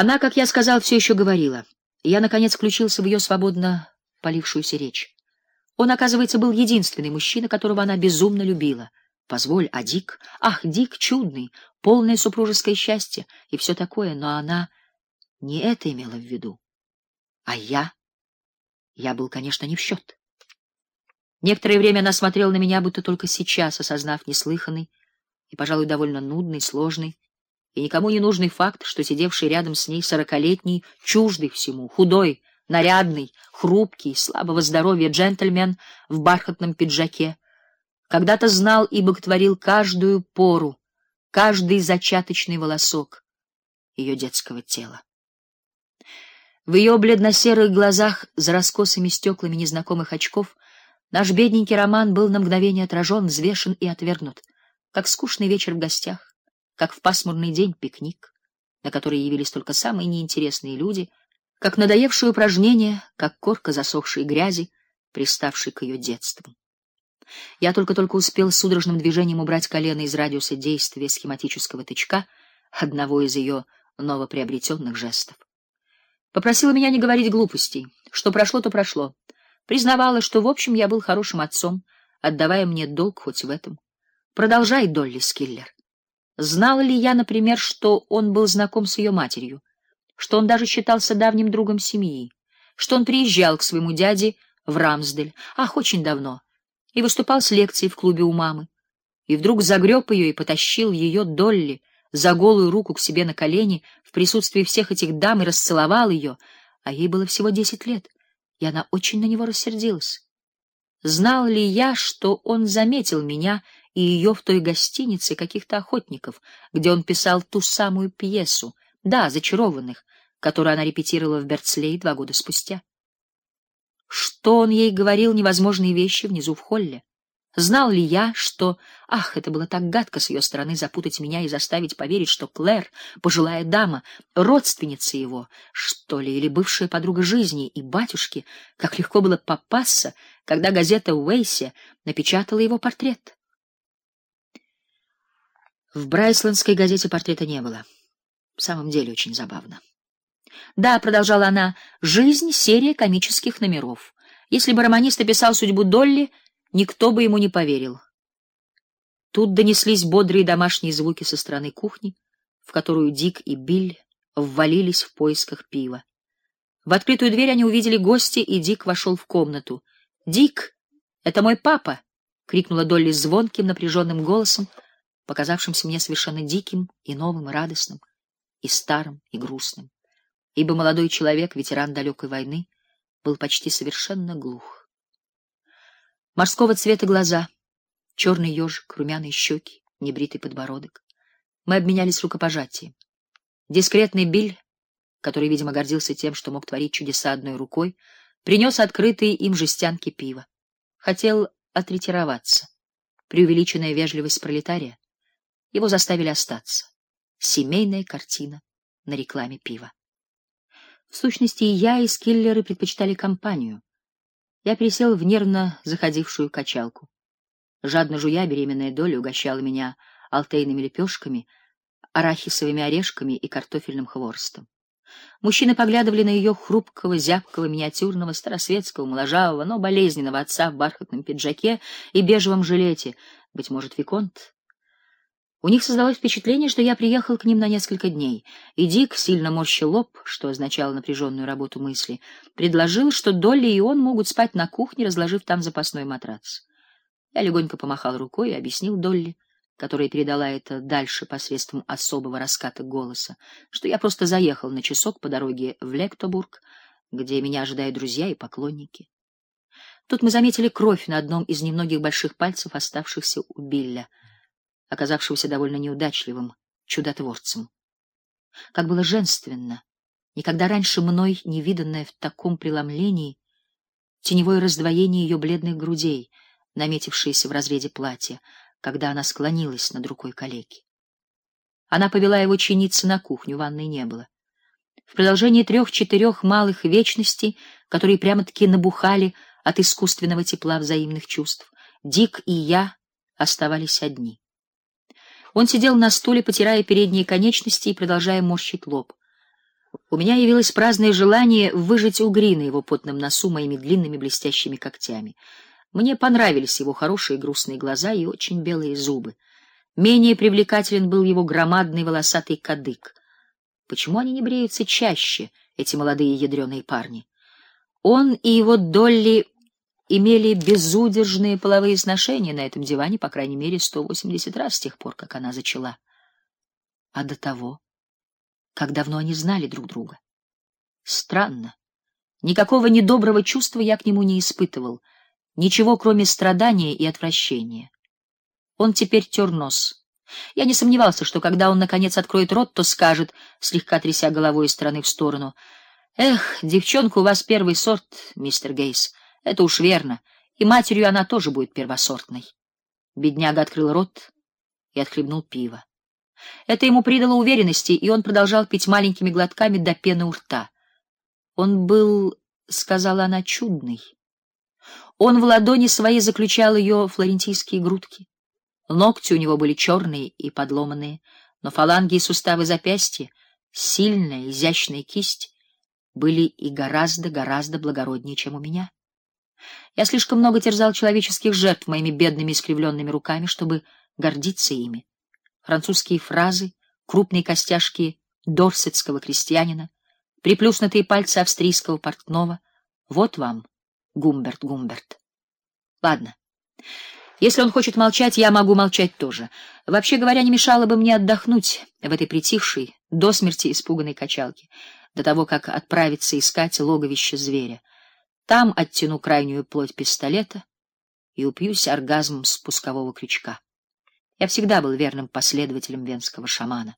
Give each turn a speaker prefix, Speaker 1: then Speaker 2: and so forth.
Speaker 1: Она, как я сказал, все еще говорила. Я наконец включился в ее свободно полившуюся речь. Он, оказывается, был единственный мужчина, которого она безумно любила. Позволь, а Дик, ах, Дик чудный, полное супружеское счастье и все такое, но она не это имела в виду. А я? Я был, конечно, не в счет. Некоторое время она смотрела на меня, будто только сейчас, осознав неслыханный и, пожалуй, довольно нудный, сложный и никому не нужный факт, что сидевший рядом с ней сорокалетний, чуждый всему, худой, нарядный, хрупкий, слабого здоровья джентльмен в бархатном пиджаке, когда-то знал и боготворил каждую пору, каждый зачаточный волосок ее детского тела. В ее бледно-серых глазах за раскосыми стеклами незнакомых очков наш бедненький роман был на мгновение отражен, взвешен и отвергнут, как скучный вечер в гостях, как в пасмурный день пикник, на который явились только самые неинтересные люди, как надоевшее упражнение, как корка засохшей грязи, приставшей к ее детству. Я только-только успел судорожным движением убрать колено из радиуса действия схематического тычка одного из ее новоприобретенных жестов. Попросила меня не говорить глупостей. Что прошло, то прошло. Признавала, что в общем я был хорошим отцом, отдавая мне долг хоть в этом. Продолжай, Долли Скиллер. Знала ли я, например, что он был знаком с ее матерью, что он даже считался давним другом семьи, что он приезжал к своему дяде в Рамсдель, ах, очень давно, и выступал с лекцией в клубе у мамы, и вдруг загреб ее и потащил ее Долли за голую руку к себе на колени в присутствии всех этих дам и расцеловал ее, а ей было всего десять лет, и она очень на него рассердилась. Знал ли я, что он заметил меня и ее в той гостинице каких-то охотников, где он писал ту самую пьесу, да, зачарованных, которую она репетировала в Берцлей два года спустя? Что он ей говорил невозможные вещи внизу в холле? Знал ли я, что, ах, это было так гадко с ее стороны запутать меня и заставить поверить, что Клэр, пожилая дама, родственница его, что ли, или бывшая подруга жизни и батюшки, как легко было попасться, когда газета Уэйси напечатала его портрет. В Брайслендской газете портрета не было. В самом деле очень забавно. Да, продолжала она, жизнь серия комических номеров. Если бы романист описал судьбу Долли, никто бы ему не поверил. Тут донеслись бодрые домашние звуки со стороны кухни, в которую Дик и Билл ввалились в поисках пива. В открытую дверь они увидели гостя, и Дик вошел в комнату. "Дик, это мой папа", крикнула Долли звонким, напряженным голосом, показавшимся мне совершенно диким и новым, и радостным, и старым, и грустным, ибо молодой человек, ветеран далекой войны, был почти совершенно глух. Морского цвета глаза, черный ежик, румяные щеки, небритый подбородок. Мы обменялись рукопожатием. Дискретный Биль, который, видимо, гордился тем, что мог творить чудеса одной рукой, принес открытые им жестянки пива. Хотел отретироваться. Преувеличенная вежливость пролетария его заставили остаться. Семейная картина на рекламе пива. В сущности, и я, и Скиллеры предпочитали компанию. Я присел в нервно заходившую качалку. Жадно жуя, беременная доля угощала меня алтейными лепешками, арахисовыми орешками и картофельным хворостом. Мужчины поглядывали на ее хрупкого, зябкого, миниатюрного, старосветского, моложавого, но болезненного отца в бархатном пиджаке и бежевом жилете, быть может, виконт, у них создалось впечатление, что я приехал к ним на несколько дней, и Дик, сильно морщил лоб, что означало напряженную работу мысли, предложил, что Долли и он могут спать на кухне, разложив там запасной матрац. Я легонько помахал рукой и объяснил Долли, которая передала это дальше посредством особого раската голоса, что я просто заехал на часок по дороге в Лектобург, где меня ожидают друзья и поклонники. Тут мы заметили кровь на одном из немногих больших пальцев, оставшихся у Билля — оказавшегося довольно неудачливым чудотворцем. Как было женственно, никогда раньше мной не виданное в таком преломлении теневое раздвоение ее бледных грудей, наметившееся в разрезе платья, когда она склонилась над рукой калеки. Она повела его чиниться на кухню, ванной не было. В продолжении трех-четырех малых вечностей, которые прямо-таки набухали от искусственного тепла взаимных чувств, Дик и я оставались одни. Он сидел на стуле, потирая передние конечности и продолжая морщить лоб. У меня явилось праздное желание выжать угри на его потном носу моими длинными блестящими когтями. Мне понравились его хорошие грустные глаза и очень белые зубы. Менее привлекателен был его громадный волосатый кадык. Почему они не бреются чаще, эти молодые ядреные парни? Он и его Долли имели безудержные половые сношения на этом диване, по крайней мере, 180 раз с тех пор, как она зачала. А до того, как давно они знали друг друга. Странно. Никакого недоброго чувства я к нему не испытывал, ничего, кроме страдания и отвращения. Он теперь тер нос. Я не сомневался, что когда он наконец откроет рот, то скажет, слегка тряся головой из стороны в сторону: "Эх, девчонка у вас первый сорт, мистер Гейс. Это уж верно. И матерью она тоже будет первосортной". Бедняга открыл рот и отхлебнул пиво. Это ему придало уверенности, и он продолжал пить маленькими глотками до пены у рта. Он был, сказала она, чудный. Он в ладони своей заключал ее флорентийские грудки. Ногти у него были черные и подломанные, но фаланги и суставы запястья, сильная, изящная кисть были и гораздо-гораздо благороднее, чем у меня. Я слишком много терзал человеческих жертв моими бедными искривленными руками, чтобы гордиться ими. Французские фразы, крупные костяшки дорсетского крестьянина, приплюснутые пальцы австрийского портного — вот вам, Гумберт Гумберт. Ладно. Если он хочет молчать, я могу молчать тоже. Вообще говоря, не мешало бы мне отдохнуть в этой притихшей, до смерти испуганной качалке, до того, как отправиться искать логовище зверя. Там оттяну крайнюю плоть пистолета и упьюсь оргазмом спускового крючка. Я всегда был верным последователем венского шамана.